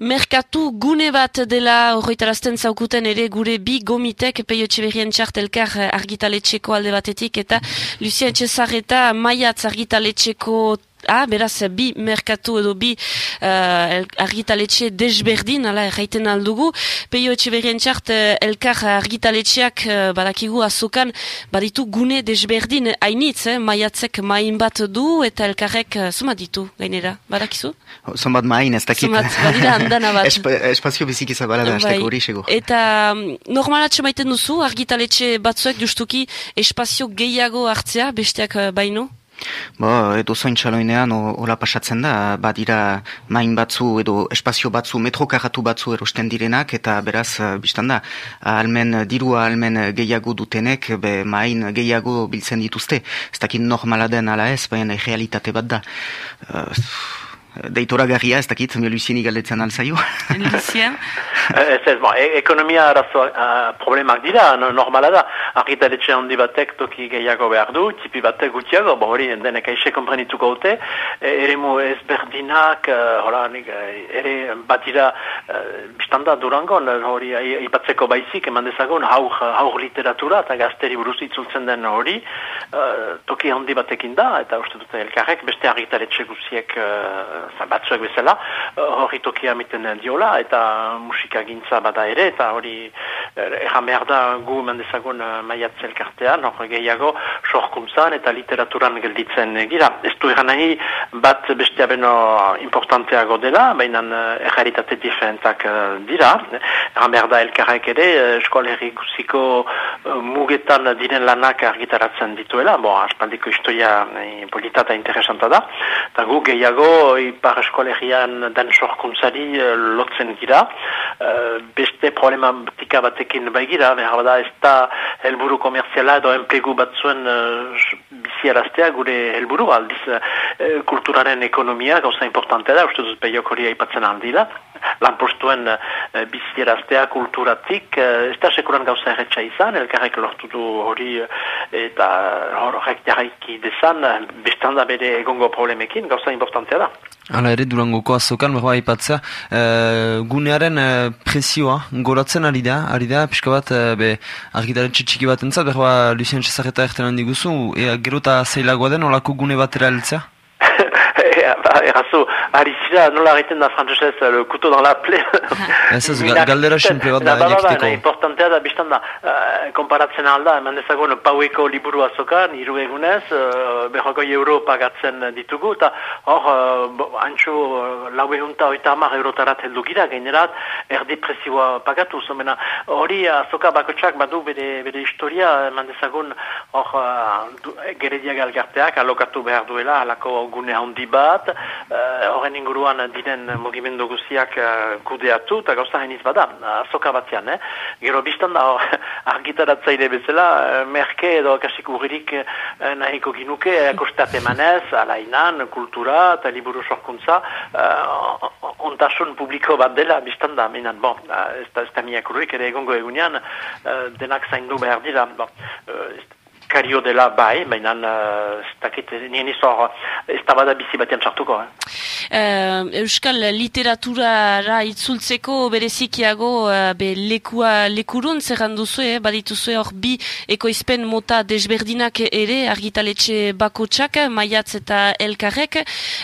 Merkatu gune bat dela horretarazten zaukuten ere gure bi gomitek peio txeberrien txartelkar argitaletxeko alde batetik eta Lucien Txezarreta maiatz argitaletxeko Ah, beraz, bi merkatu edo bi uh, argitaletxe desberdin, ala erraiten aldugu. Peio etxe berrien txart, uh, elkar argitaletxeak uh, badakigu azokan baditu gune desberdin hainitz, eh? maiatzek main bat du eta elkarrek uh, ditu, gainera, badakizu? Zomat main ez dakit. Zomat, badira handana bat. Esp espazio bizik izabala da, bai. hori sego. Eta um, normalatxe maiten duzu, argitaletxe batzuek justuki espazio gehiago hartzea, besteak uh, baino? Bo, edo zoin txaloinean hola pasatzen da, badira main batzu edo espazio batzu, metrokaratu batzu erosten direnak, eta beraz, biztan da, almen dirua almen gehiago dutenek, be main gehiago biltzen dituzte. Ez dakit normala den ala ez, baina realitate bat da. Uh, Deitora garria, ez dakit, mi Lucieni galdetzen alzaio. Lucien? ez ez, bon, e ekonomia arazo uh, problemak dira, no, normala da. Argitaletxe handi batek toki gehiago behar du, tipi batek gutiago, bo hori denek aixe komprenituko dute, e, ere mu ez berdinak, uh, hola, nik, ere bat dira, uh, biztanda durangon, hori ipatzeko baizik, eman dezagon, haur, haur literatura, eta gazteri buruz itzultzen den hori, uh, toki handi batekin da, eta uste dute elkarrek, beste argitaletxe guziek uh, batzuek bezala, eh, hori tokia miten diola, eta musika gintza bada ere, eta hori erran behar da gu mendezagun uh, maiatzel kartean, hori gehiago sorkuntzan eta literaturan gelditzen gira. Ez du erran nahi bat bestia beno importanteago dela, baina uh, errealitate diferentak uh, dira. Erran behar da elkarrek ere, eskoleri guziko mugetan diren lanak argitaratzen dituela, bo, aspaldiko historia politata interesanta da, eta gu gehiago ipar eskolegian den sorkuntzari lotzen gira. Beste problematika batekin baigira, behar da ez da helburu komerziala edo enplegu batzuen biziaraztea gure helburu, aldiz uh, kulturaren ekonomia gauza importantea da, uste dut behiok hori aipatzen handila lanpostuen uh, bizieraztea kulturatik, uh, ez da sekuran gauza erretxa izan, elkarrek lortu du hori eta horrek jarraiki dezan, bestan da bere egongo problemekin, gauza importantea da. Hala ere, durangoko azokan, behar ipatzea, e, gunearen e, presioa goratzen ari da, ari da, pixka bat, e, be, argitaren txiki bat entzat, behar Lucien Cesarreta erten handi guzu, e, gero eta zeilagoa den, olako gune batera heltzea? Errazu, ari zira, nola egiten da frantzesez, le kuto dans la ple. Ez ez, galdera simple bat da, jakiteko. Importantea da, biztan da, uh, komparatzen alda, eman dezagun, paueko liburu azokan, iru egunez, uh, berroko euro pagatzen ditugu, eta hor, uh, antxo, uh, lau egunta oita amar eurotarat heldu gira, generat, erdi presioa pagatu, zomena, hori azoka bakotxak badu bere, bere historia, eman dezagun, hor, uh, geredia galgarteak, alokatu behar duela, alako gune handi bat, horren inguruan diren mugimendu guziak uh, kudeatu, eta gauza hainiz bada, azoka batzean, eh? Gero biztan da, argitaratzaile bezala, uh, merke edo kasik urririk nahiko ginuke, akostat emanez, alainan, kultura, eta liburu sorkuntza, uh, ontasun publiko bat dela, biztan da, minan, bon, ez da, ez da miak urrik, ere egongo egunean, uh, denak zaindu behar dira, bon, uh, kario dela bai, baina uh, ez dakit nien izor ez tabada bizi batean txartuko. Eh? Uh, Euskal literaturara itzultzeko berezikiago uh, be lekua lekurun zerran duzu, eh? badituzu hor bi ekoizpen mota desberdinak ere argitaletxe bakotsak, maiatz eta elkarrek.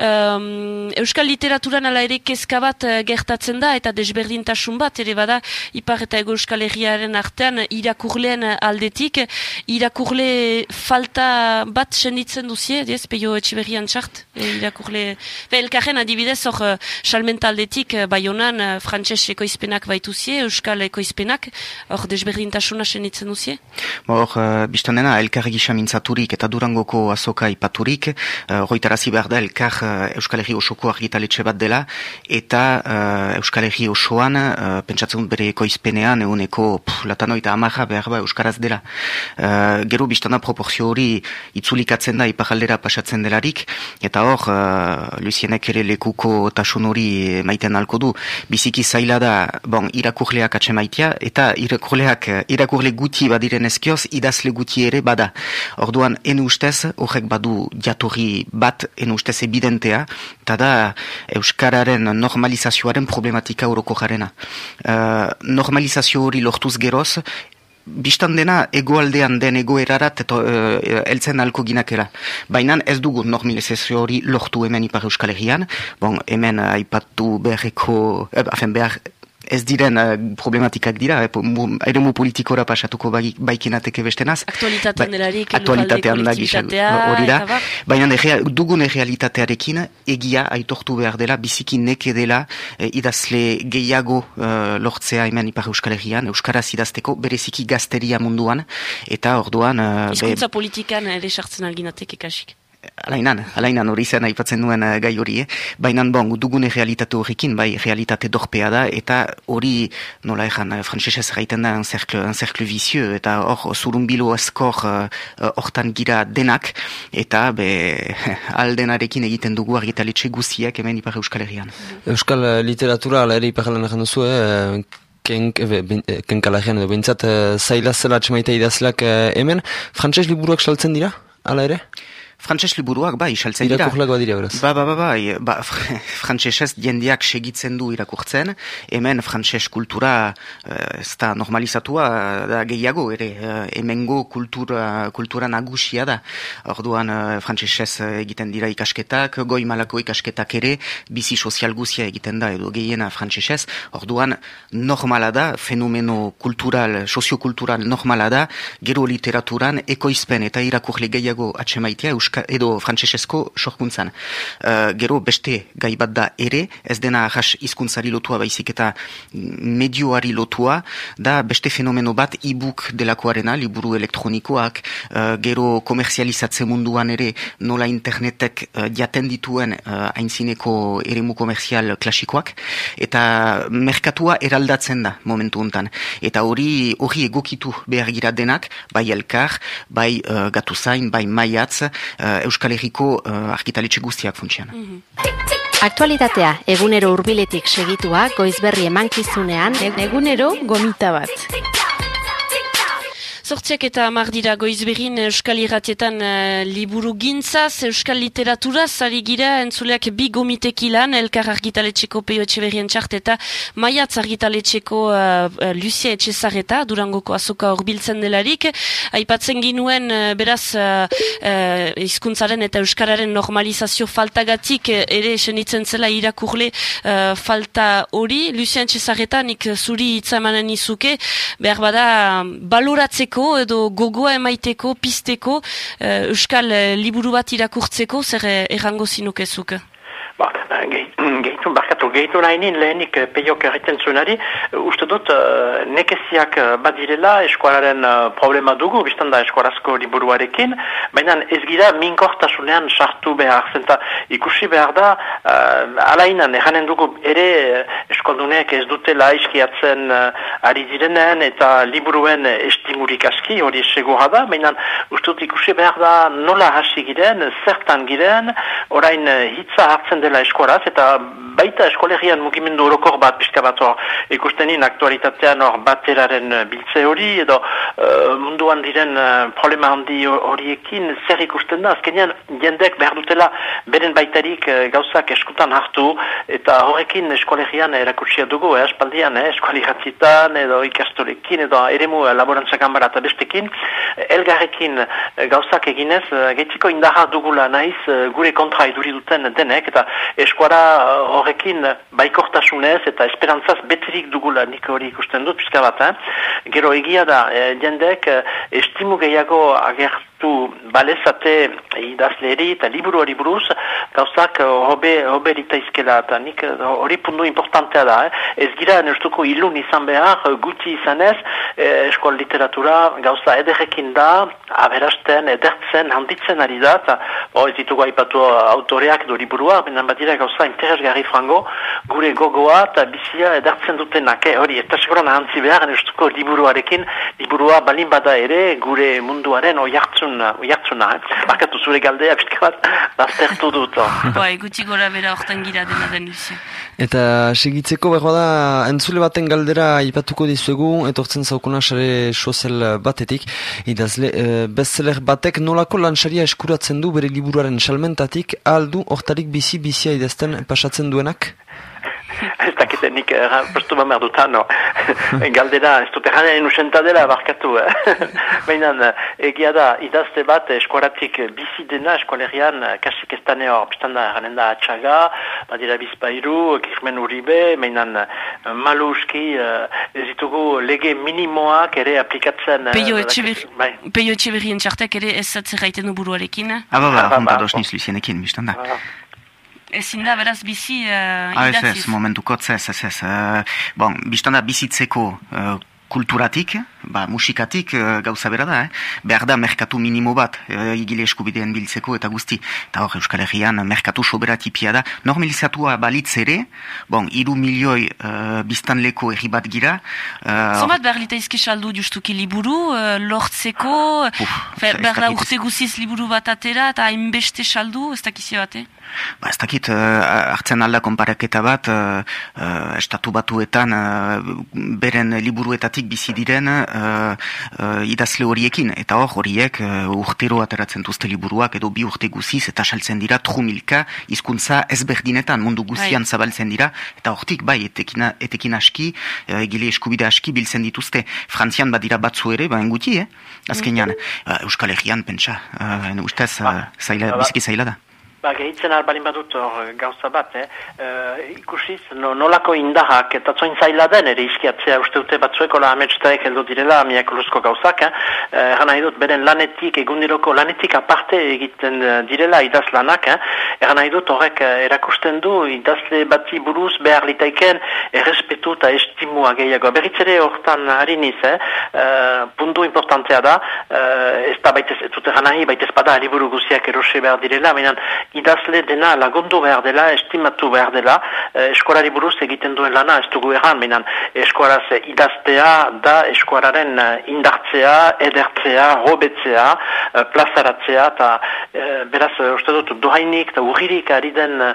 Um, Euskal literaturan ala ere kezka bat gertatzen da eta desberdintasun bat ere bada ipar eta ego Euskal Herriaren artean irakurleen aldetik, irakurle falta bat senditzen duzie, diez, peio etxiberrian txart, e, irakurle... Be, elkarren adibidez, hor, uh, salmentaldetik, uh, bai honan, uh, frantxez ekoizpenak baituzie, euskal ekoizpenak, hor, desberdintasuna senditzen duzie? Hor, uh, biztan dena, elkar gisa mintzaturik eta durangoko azoka ipaturik, uh, roitarazi behar da, elkar uh, euskal herri osoko argitaletxe bat dela, eta uh, euskal herri osoan, uh, pentsatzen bere ekoizpenean, eguneko, latanoita amarra behar ba, euskaraz dela. Uh, gero, biztana proporzio hori itzulikatzen da ipajaldera pasatzen delarik, eta hor, uh, Lucienek ere bere lekuko tasun hori maiten alko du. Biziki zaila da, bon, irakurleak atxe maitea, eta irakurleak, irakurle guti badiren ezkioz, idazle guti ere bada. Orduan, enu ustez, horrek badu jatorri bat, enu ustez evidentea, eta da Euskararen normalizazioaren problematika horoko jarena. Uh, normalizazio hori lortuz geroz, Bistan dena egoaldean den egoerarat eto uh, eltzen alko ginakera. Baina ez dugu normalizazio hori lortu hemen ipar euskal herrian. Bon, hemen uh, aipatu beharreko, eh, afen behar ez diren uh, problematikak dira, ere mu politikora pasatuko bai, baikinateke bestenaz. Aktualitatean ba, delarik, aktualitatean da hori da. Baina dugun realitatearekin egia aitortu behar dela, biziki neke dela eh, idazle gehiago uh, lortzea hemen ipar euskal herrian, euskaraz idazteko bereziki gazteria munduan, eta orduan... Uh, Izkuntza politikan ere sartzen alginateke kasik. Alainan, alainan hori zen aipatzen duen uh, gai hori, eh? baina bon, dugune realitate horrekin, bai realitate dorpea da, eta hori, nola ezan, uh, frantzesez gaiten da, un cercle vizio, eta hor, zurumbilo eskor uh, hortan gira denak, eta be, aldenarekin egiten dugu argitaletxe guziak hemen Ipar Euskal Herrian. Euskal literatura, ere Ipar Herrian duzu, eh? Kenk, edo bintzat, zaila zela atxemaita idazleak hemen, frantses liburuak saltzen dira, ala ere? Frantses liburuak bai saltzen dira. Irakurlagoa dira beraz. Ba ba ba bai, ba, frantsesez jendeak segitzen du irakurtzen. Hemen frantses kultura uh, ez da normalizatua da gehiago ere. Uh, hemengo kultura kultura nagusia da. Orduan uh, frantsesez egiten dira ikasketak, goi malako ikasketak ere bizi sozial guzia egiten da edo gehiena frantsesez. Orduan normala da fenomeno kultural, soziokultural normala da. Gero literaturan ekoizpen eta irakurle gehiago atxemaitea euska, edo frantsesezko sorkuntzan. Uh, gero beste gai bat da ere, ez dena ahas izkuntzari lotua baizik eta medioari lotua, da beste fenomeno bat e-book delakoarena, liburu elektronikoak, uh, gero komerzializatze munduan ere nola internetek uh, jaten dituen uh, aintzineko eremu komerzial klasikoak, eta merkatua eraldatzen da momentu hontan. Eta hori hori egokitu behar gira denak, bai elkar, bai uh, gatuzain, bai maiatz, Euskal Herriko uh, argitaletxe guztiak funtsian. Mm Aktualitatea, egunero hurbiletik segitua, goizberri emankizunean, egunero gomita bat. Zortziak eta amardira goizberin Euskal Iratietan uh, liburu gintzaz, Euskal Literatura, zari gira entzuleak bi gomitek ilan, Elkar argitaletxeko peio etxeberien txart eta Maiatz argitaletxeko uh, Lucia Etxezareta, durangoko azoka horbiltzen delarik. Aipatzen ginuen, uh, beraz, uh, uh, izkuntzaren eta Euskararen normalizazio faltagatik ere esenitzen zela irakurle uh, falta hori. Lucia Etxezareta, nik zuri itzamanen izuke, behar bada, baloratzeko edo gogoa emaiteko, pisteko, uh, euskal uh, liburu bat irakurtzeko, zer errango zinukezuk? Ba, gehitu, barkatu, gehitu nahi nien lehenik eh, peiok erriten zunari, uste dut uh, nekeziak eh, badirela eskualaren uh, problema dugu, biztan da eskualazko liburuarekin, baina ez gira minkortasunean sartu behar, zenta ikusi behar da, uh, alainan, eranen dugu ere eskualdunek ez dutela iskiatzen uh, ari direnen eta liburuen estimurik aski, hori segura da, baina uste dut ikusi behar da nola hasi giren, zertan giren, orain hitza hartzen dela eskolaz, eta baita eskolegian mugimendu orokor bat pixka bat hor ikustenin aktualitatean hor bateraren eh, biltze hori, edo uh, munduan diren uh, problema handi horiekin zer ikusten da, azkenean jendek behar dutela beren baitarik uh, gauzak eskutan hartu, eta horrekin eskolegian erakutsia dugu, eh, espaldian, eh, edo ikastolekin, edo eremu laborantza gambara eta bestekin, elgarrekin gauzak eginez, uh, getziko indaha dugula naiz gure kontra iduri duten denek, eta eskuara horrekin baikortasunez eta esperantzaz beterik dugula nik hori ikusten dut pizka bat, eh? gero egia da, eh, jendek eh, estimu gehiago agertu du balezate idazleri eta liburu hori buruz, gauzak eh, hobe, hobe izkela, eta nik eh, hori puntu importantea da. Eh? Ez gira nestuko ilun izan behar, guti izanez, eh, eskoal literatura gauza ederrekin da, aberasten, edertzen, handitzen ari da, eta oh, ez ditugu haipatu autoreak do liburua, benen bat dira gauza interesgarri frango, gure gogoa eta bizia edertzen dutenak, eh? hori, eta seguran ahantzi behar, nestuko liburuarekin, liburua balin bada ere, gure munduaren oi hartzun oiartzun, oiartzuna, eh? Barkatu zure galdea, pixka bat, baztertu dut. Bai, guti gora bera hortan gira dena den Lucien. Eta segitzeko behar da, entzule baten galdera ipatuko dizuegu, etortzen zaukuna sare sozial batetik, idazle, e, bestseller batek nolako lansaria eskuratzen du bere liburuaren salmentatik, aldu hortarik bizi-bizia idazten pasatzen duenak? ez dakite nik bat behar dutan, no. Galdera, ez dute janean usenta dela barkatu. Eh? Baina, egia da, idazte bat eskuaratik bizi dena eskualerian kasik ez dane hor, biztan da, janen da atxaga, badira bizpairu, kirmen uribe, mainan malu uski, uh, ez ditugu lege minimoak ere aplikatzen. Peio etxeberrien bai. txartek ere ez zatzen gaiten buruarekin. Aba, ba, honta dosniz luzienekin, biztan da. Ezin da, beraz, bizi uh, ah, ez ez, momentuko, ez ez ez. Uh, bon, biztanda bizitzeko uh, kulturatik, ba, musikatik uh, gauza bera da, eh? behar da merkatu minimo bat uh, igile eskubidean biltzeko eta guzti. Eta hor, Euskal Herrian, merkatu soberatipia da. Normalizatua balitz ere, bon, iru milioi uh, biztanleko erri bat gira. Uh, Zomat behar lita izke saldu justuki liburu, uh, lortzeko, uh, behar da urte guziz liburu bat atera eta hainbeste saldu, ez dakizio bate? Ba, ez dakit, uh, hartzen alda konparaketa bat, uh, uh, estatu batuetan uh, beren liburuetatik bizi diren uh, idazle horiekin. Eta hor, horiek uh, urtero ateratzen duzte liburuak edo bi urte guziz eta saltzen dira trumilka hizkuntza ezberdinetan mundu guzian bai. zabaltzen dira. Eta hortik, bai, etekina, etekin aski, uh, egile eskubide aski biltzen dituzte. Frantzian badira batzu ere, ba, enguti, eh? Azkenean, uh, Euskal Herrian, pentsa, uh, ustez, uh, zaila, biziki zaila da. Ba, gehitzen albalin badut hor gauza bat, eh? Uh, ikusiz, no, nolako indahak eta zoin zaila den ere iskiatzea uste dute batzueko la ametstaek heldu direla amiak luzko gauzak, eh? Uh, Gana edut, beren lanetik, egundiroko lanetik aparte egiten direla idaz lanak, eh? Gana edut, horrek erakusten du idazle bati buruz behar litaiken errespetu eta estimua gehiago. Berritzere hortan hariniz, eh? Uh, puntu importantea da, uh, ez da baitez, ez dute gana hi, baitez bada liburu guziak erose behar direla, menan idazle dena lagundu behar dela, estimatu behar dela, eh, eskuarari buruz egiten duen lana, ez dugu erran, minan eskuaraz idaztea da eskuararen eh, indartzea, edertzea, robetzea, eh, plazaratzea, eta eh, beraz, uste dut, dohainik eta urririk ari den eh,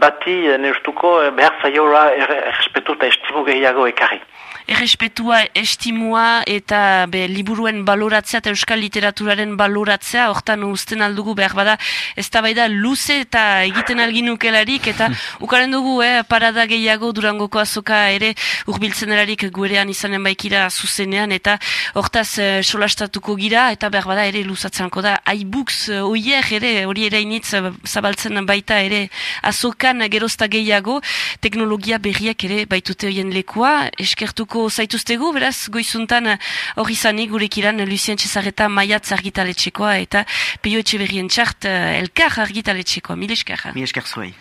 bati, eh, neustuko, behar zaioa errespetu eta estimu gehiago ekarri. Errespetua, estimua eta be, liburuen baloratzea eta euskal literaturaren baloratzea, hortan usten aldugu behar bada, ez da bai da luze eta egiten alginukelarik, eta ukaren dugu, eh, parada gehiago durangoko azoka ere urbiltzen erarik guerean izanen baikira zuzenean, eta hortaz eh, solastatuko gira, eta behar bada ere luzatzanko da, iBooks eh, oier ere, hori ere initz eh, zabaltzen baita ere azokan gerozta gehiago, teknologia berriak ere baitute hoien lekua, eskertuko zaituztegu, beraz, goizuntan eh, hori zanik gurekiran Lucien Cesareta maiatz argitaletxekoa eta Pio Etxeberrien txart eh, elkar argitaletxekoa. Mil esker. Mil esker zuei.